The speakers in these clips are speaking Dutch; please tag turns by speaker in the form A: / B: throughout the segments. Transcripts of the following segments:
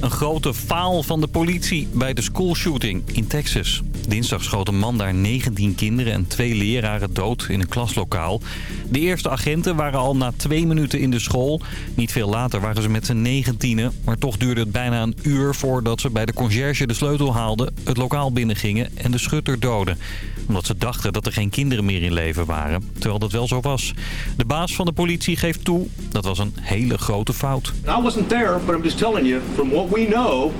A: Een grote faal van de politie bij de schoolshooting in Texas. Dinsdag schoot een man daar 19 kinderen en twee leraren dood in een klaslokaal. De eerste agenten waren al na twee minuten in de school. Niet veel later waren ze met z'n negentienen. Maar toch duurde het bijna een uur voordat ze bij de conciërge de sleutel haalden... het lokaal binnengingen en de schutter doden. Omdat ze dachten dat er geen kinderen meer in leven waren. Terwijl dat wel zo was. De baas van de politie geeft toe, dat was een hele grote fout.
B: I wasn't there, but I'm just telling you, we know,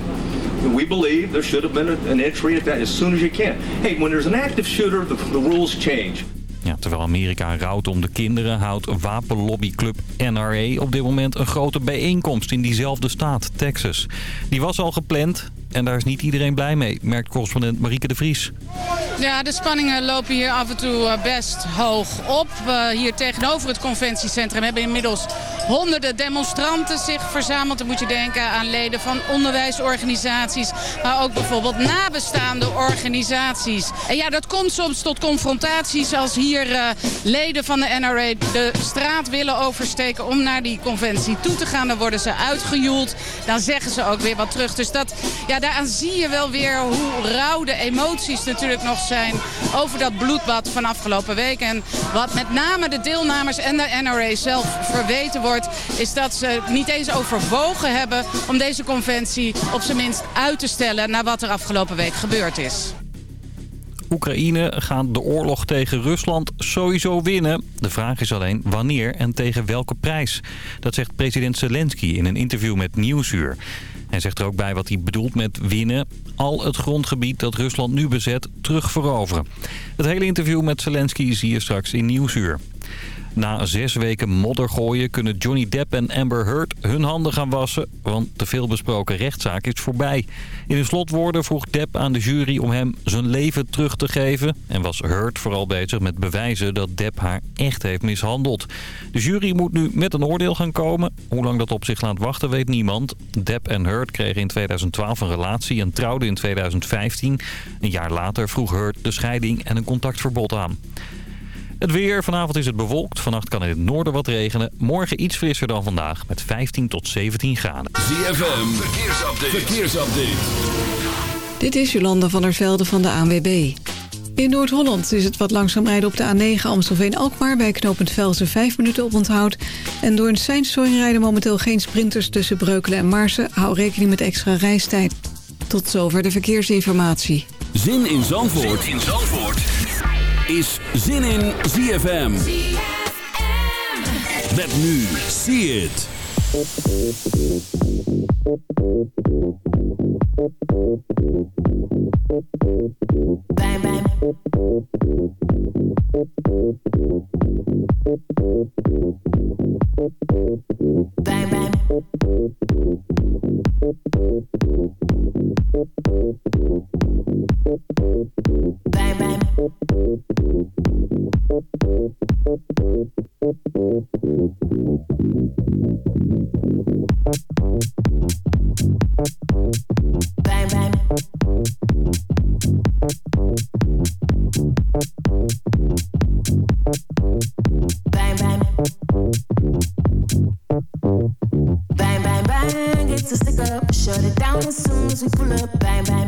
B: we believe there should have been an entry at that as soon as you can. Hey, when there's an active shooter, the, rules change.
A: Ja, terwijl Amerika rouwt om de kinderen, houdt wapenlobbyclub NRA op dit moment een grote bijeenkomst in diezelfde staat, Texas. Die was al gepland en daar is niet iedereen blij mee, merkt correspondent Marieke de Vries.
C: Ja, de spanningen lopen hier af en toe eh, best hoog op. Uh, hier tegenover het conventiecentrum hebben inmiddels honderden demonstranten zich verzameld. Dan moet je denken aan leden van onderwijsorganisaties, maar ook bijvoorbeeld nabestaande organisaties. En ja, dat komt soms tot confrontaties als hier uh, leden van de NRA de straat willen oversteken om naar die conventie toe te gaan. Dan worden ze uitgejoeld, dan zeggen ze ook weer wat terug. Dus dat, ja, daaraan zie je wel weer hoe rauw de emoties natuurlijk nog zijn over dat bloedbad van afgelopen week. En wat met name de deelnemers en de NRA zelf verweten wordt... is dat ze niet eens overwogen hebben om deze conventie op zijn minst uit te stellen... naar wat er afgelopen week gebeurd is.
A: Oekraïne gaat de oorlog tegen Rusland sowieso winnen. De vraag is alleen wanneer en tegen welke prijs. Dat zegt president Zelensky in een interview met Nieuwsuur. Hij zegt er ook bij wat hij bedoelt met winnen. Al het grondgebied dat Rusland nu bezet terugveroveren. Het hele interview met Zelensky zie je straks in Nieuwsuur. Na zes weken modder gooien kunnen Johnny Depp en Amber Heard hun handen gaan wassen. Want de veelbesproken rechtszaak is voorbij. In hun slotwoorden vroeg Depp aan de jury om hem zijn leven terug te geven. En was Heard vooral bezig met bewijzen dat Depp haar echt heeft mishandeld. De jury moet nu met een oordeel gaan komen. Hoe lang dat op zich laat wachten weet niemand. Depp en Heard kregen in 2012 een relatie en trouwden in 2015. Een jaar later vroeg Heard de scheiding en een contactverbod aan. Het weer. Vanavond is het bewolkt. Vannacht kan in het noorden wat regenen. Morgen iets frisser dan vandaag met 15 tot 17 graden.
D: ZFM. Verkeersupdate. Verkeersupdate.
E: Dit is Jolanda van der Velde van de ANWB. In Noord-Holland is het wat langzaam rijden op de A9 Amstelveen-Alkmaar... bij knooppunt Velsen 5 minuten op onthoud. En door een seinstoring rijden momenteel geen sprinters tussen Breukelen en Marsen. Hou rekening met extra reistijd. Tot zover de verkeersinformatie.
D: Zin in Zandvoort, zin in Zandvoort is zin in ZFM. Met nu, see it.
F: Bang, bang. Bang, bang. Bang. It's a stick up. Shut it down as soon as we pull up. Bang. Bang,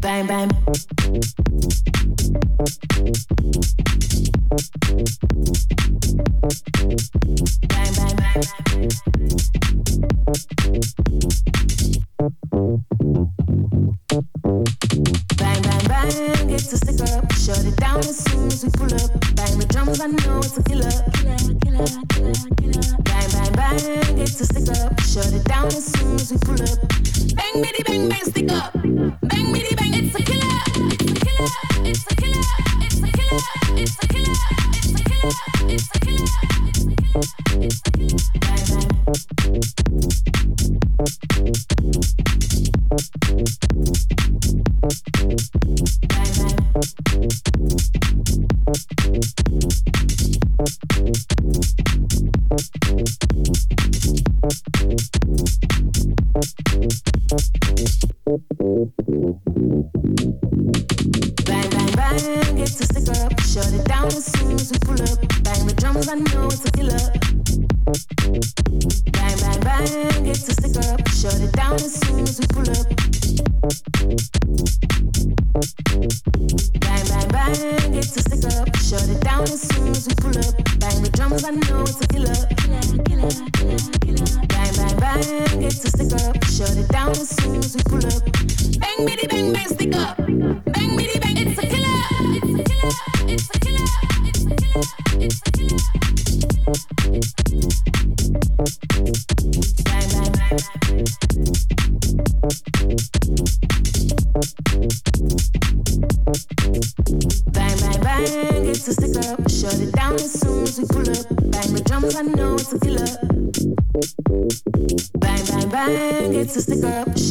F: bang bang as soon as pull up. Bang the drums, I know it's a killer.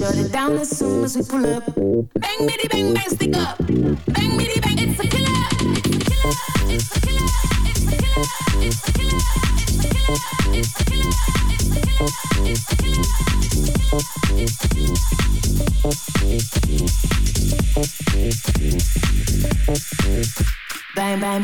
F: Shut it down as soon as we pull up. Bang, bitty, bang, bang, stick up. Bang, bitty, bang, it's a killer. It's a killer. It's a killer. It's a killer. It's a killer. It's a killer. It's a killer. It's a killer. Bang, bang.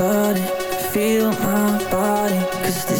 G: started. Feel my body, cause this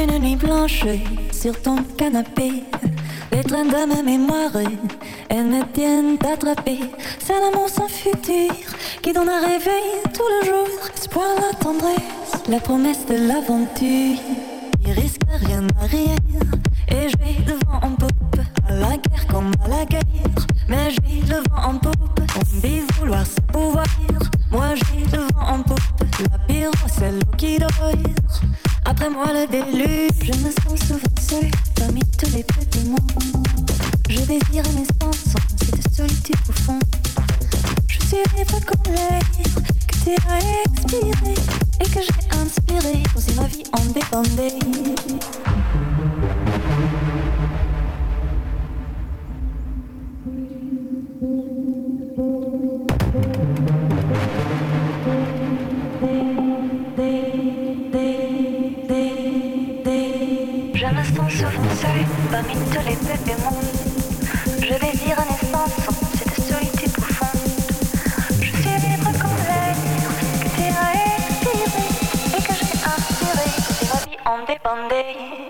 H: une nuit blanche sur ton canapé, les trains de ma mémoire, elles me tiennent attrapée. C'est l'amour sans futur qui donne un réveil tout le jour. Espoir, la tendresse, la promesse de l'aventure. Il risque rien à rien et je vais le vent en poupe. À la guerre comme à la guerre, mais j'ai le vent en poupe. Dit vouloir se pouvoir, moi j'ai le vent en poupe. La pire, c'est l'eau qui dort. Après moi le déluge, je me sens souvent seule parmi tous les petits mondes. Je désire mes sens, cette solitude au fond. Je suis libre comme l'air que tu as expiré et que j'ai inspiré pour si ma vie en dépendait. Seule parmi tous les bébés mondes. Je désire naissance, cette solitude profonde. Je suis libre comme l'air que tu as expiré et que j'ai inspiré si ma vie en dépendait.